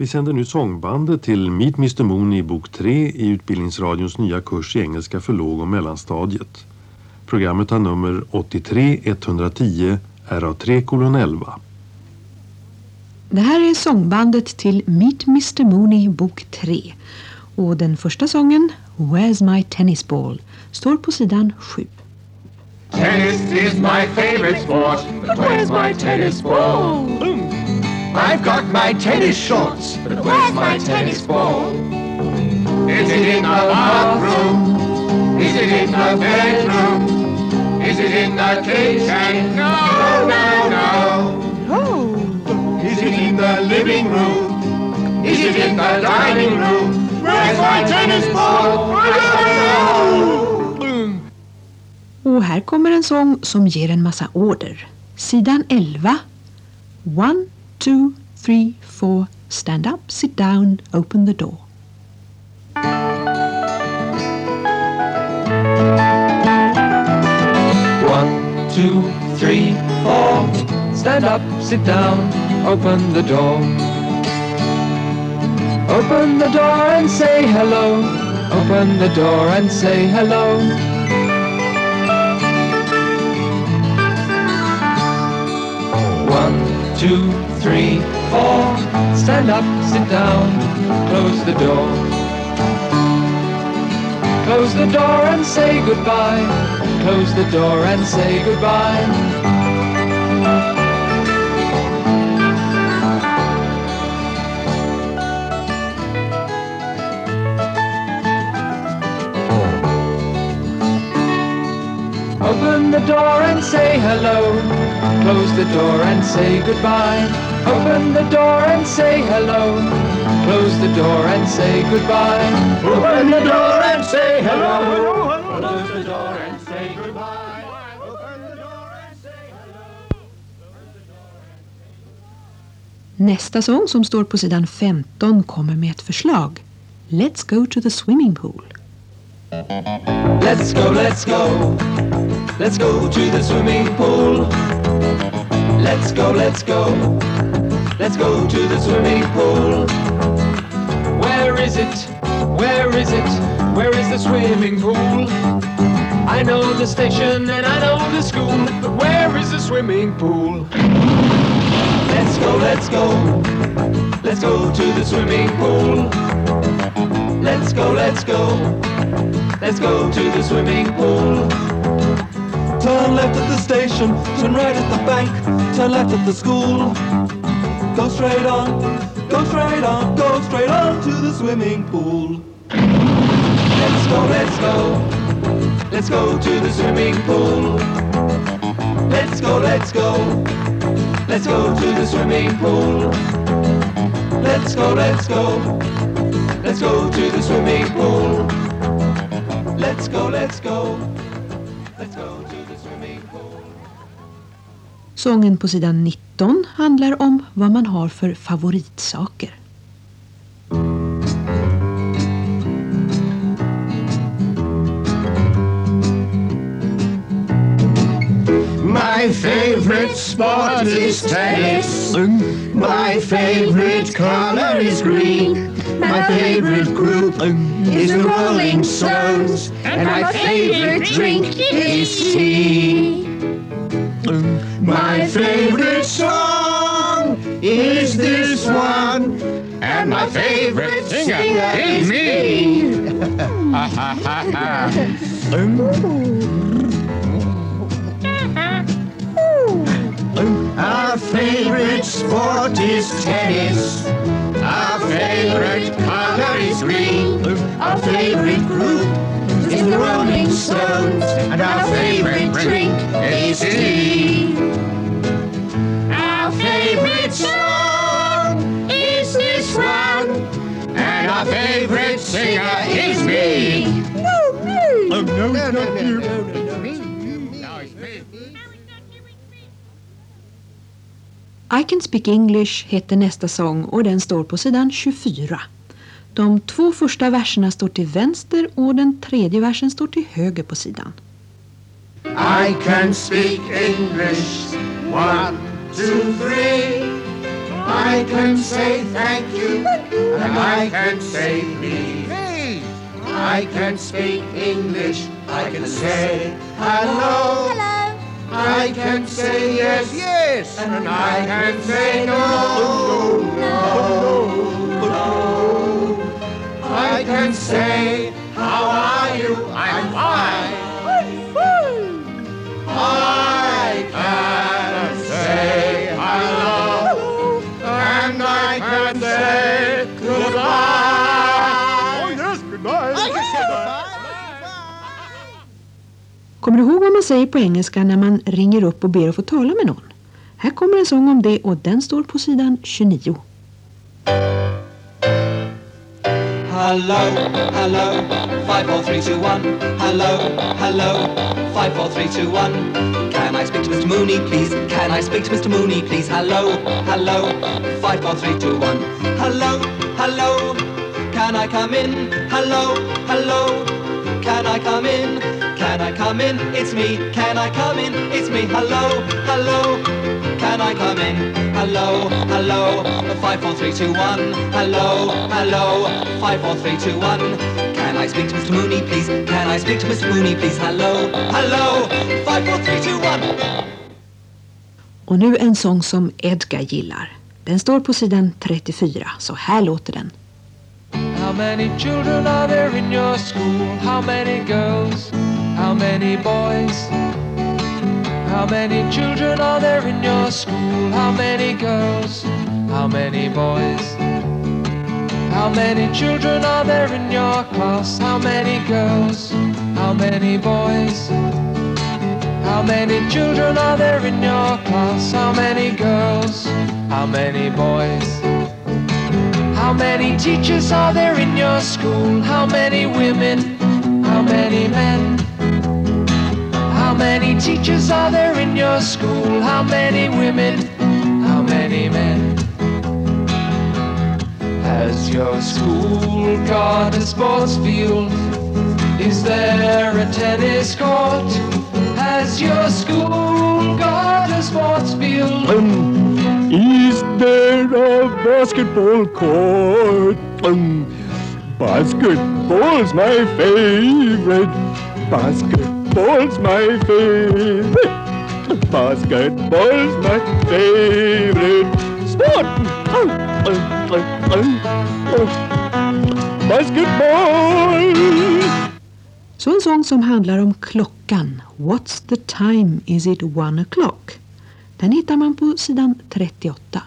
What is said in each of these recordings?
Vi sänder nu sångbandet till Meet Mr Mooney bok 3 i Utbildningsradions nya kurs i engelska för låg- och mellanstadiet. Programmet har nummer 83 110 RA3 kolon 11. Det här är sångbandet till Meet Mr Mooney bok 3 och den första sången Where's My Tennis Ball står på sidan 7. Tennis is my favorite sport, but where's my tennis ball? I've got my tennis shorts, but where's my tennis ball? Is it in the bathroom? Is it in the bedroom? Is it in the kitchen? No, no, no. Is it in the living room? Is it in the dining room? Where's my tennis ball? I don't know. Och här kommer en sång som ger en massa order. Sidan 11. One, two, three, four. Stand up, sit down, open the door. One, two, three, four. Stand up, sit down, open the door. Open the door and say hello. Open the door and say hello. Two, three, four. Stand up, sit down, close the door. Close the door and say goodbye. Close the door and say goodbye. Open the door and say hello. Close the door and say goodbye. Open the door and say hello. Close the door and say goodbye. Open the door and say hello. Close the door and say goodbye. Open the door and say hello. Nästa sång som står på sidan 15 kommer med ett förslag. Let's go to the swimming pool. Let's go, let's go. Let's go to the swimming pool. Let's go, let's go. Let's go to the swimming pool. Where is it? Where is it? Where is the swimming pool? I know the station and I know the school, but where is the swimming pool? Let's go, let's go. Let's go to the swimming pool. Let's go, let's go. Let's go to the swimming pool. Turn left at the station, turn right at the bank, turn left at the school. Go straight on, go straight on, go straight on to the swimming pool. Let's go, let's go. Let's go to the swimming pool. Let's go, let's go. Let's go to the swimming pool. Let's go, let's go. Let's go to the swimming pool. Let's go, let's go. Sången på sidan 19 handlar om vad man har för favoritsaker. My favorite sport is tennis. My favorite color is green. My favorite group is the Rolling Stones. And my favorite drink is tea. My favorite song is this one. And my favorite singer is me. Our favorite sport is tennis. Our favorite color is green. Our favorite group is the Rolling Stones. And our favorite drink is tea. I can speak English heter nästa sång och den står på sidan 24. De två första verserna står till vänster och den tredje versen står till höger på sidan. I can speak English. One, two, three. I can say thank you, and I can say please. I can speak English, I can say hello. Hello. I can say yes, yes, and I can say no, no, no. I can say, how are you? I'm fine. Kommer du ihåg vad man säger på engelska när man ringer upp och ber att få tala med någon? Här kommer en sång om det och den står på sidan 29. Hello, hello, five, four, three, two, one. Hello, hello, five, four, three, two, one. Can I speak to Mr. Mooney, please? Can I speak to Mr. Mooney, please? Hello, hello, five, four, three, two, one. Hello, hello, can I come in? Hello, hello, can I come in? Can I come in? It's me. Can I come in? It's me. Hello, hello, can I come in? Hello, hello, five, four, three, two, one. Hello, hello, five, four, three, two, one. Can I speak to Mr. Mooney, please? Can I speak to Mr. Mooney, please? Hello, hello, five, four, three, two, one. Och nu en sång som Edgar gillar. Den står på sidan 34, så här låter den. How many children are there in your school? How many girls? How many boys? How many children are there in your school? How many girls? How many boys? How many children are there in your class? How many girls? How many boys? How many children are there in your class? How many girls? How many boys? How many teachers are there in your school? How many women? How many men? How many teachers are there in your school? How many women? How many men? Has your school got a sports field? Is there a tennis court? Has your school got a sports field? Is there a basketball court? Um, basketball's my favorite. Basketball's my favorite. Basketball's my favorite sport. Um, um, um. Basketball! Så en sång som handlar om klockan. What's the time? Is it one o'clock? Den hittar man på sidan 38.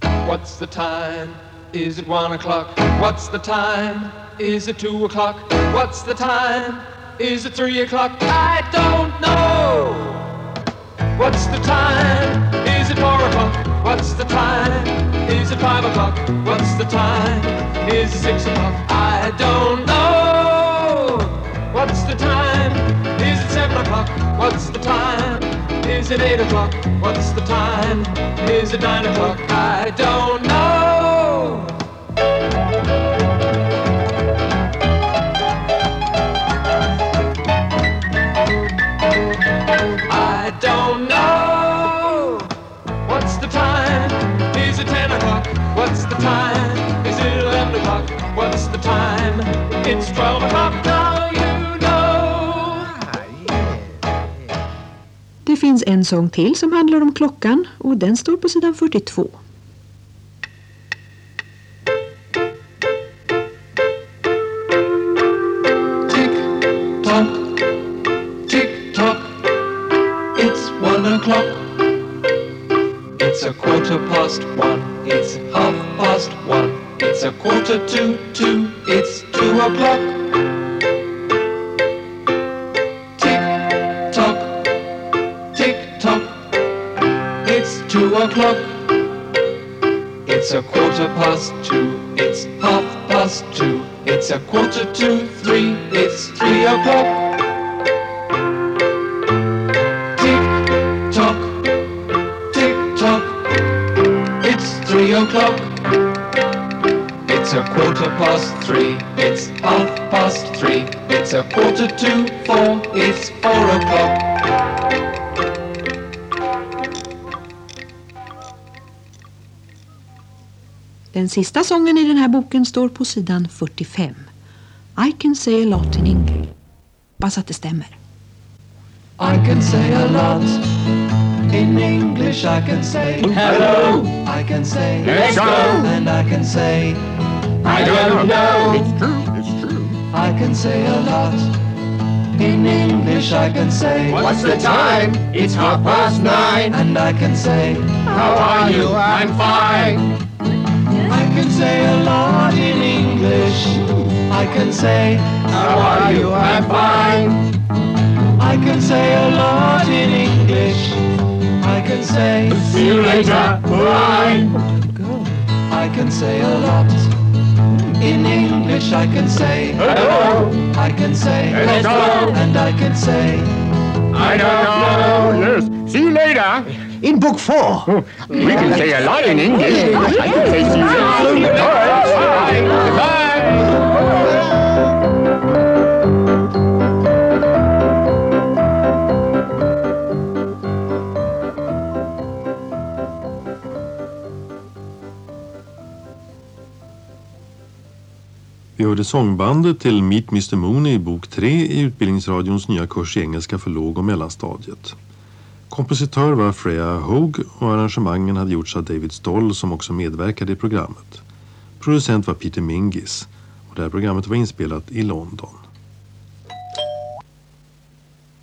What's the time? Is it one o'clock? What's the time? Is it two o'clock? What's the time? Is it three o'clock? I don't know. What's the time? Is it four o'clock? What's the time? Is it five o'clock? What's the time? Is it six o'clock? I don't know. What's the time? Is it seven o'clock? What's the time? Is it eight o'clock? What's the time? Is it nine o'clock? I don't know. Finns en sång till som handlar om klockan och den står på sidan 42. Tick tock, tick tock. It's one o'clock. It's a quarter past one. It's half past one. It's a quarter to two. It's two o'clock. Two o'clock. It's a quarter past two. It's half past two. It's a quarter to three. It's three o'clock. Tick tock, tick tock. It's three o'clock. It's a quarter past three. It's half past three. It's a quarter to four. It's four o'clock. Den sista sången i den här boken står på sidan 45. I can say a lot in English. Hoppas att det stämmer. I can say a lot. In English I can say Hello. I can say Let's go. And I can say I don't know. It's true, it's true. I can say a lot. In English I can say What's the time? It's half past nine. And I can say How are you? I'm fine. I can say a lot in English. I can say How are you? I'm fine. I can say a lot in English. I can say See you later. Bye. I can say a lot. In English I can say Hello. I can say Let's go. and I can say I don't know. yes. See you later. In book four. We can say a lot in English. I can say see you later. Bye. Goodbye. Vi hörde sångbandet till Meet Mr Mooney i bok 3 i Utbildningsradions nya kurs i engelska för låg- och mellanstadiet. Kompositör var Freya Hogue och arrangemangen hade gjorts av David Stoll som också medverkade i programmet. Producent var Peter Mingis och det här programmet var inspelat i London.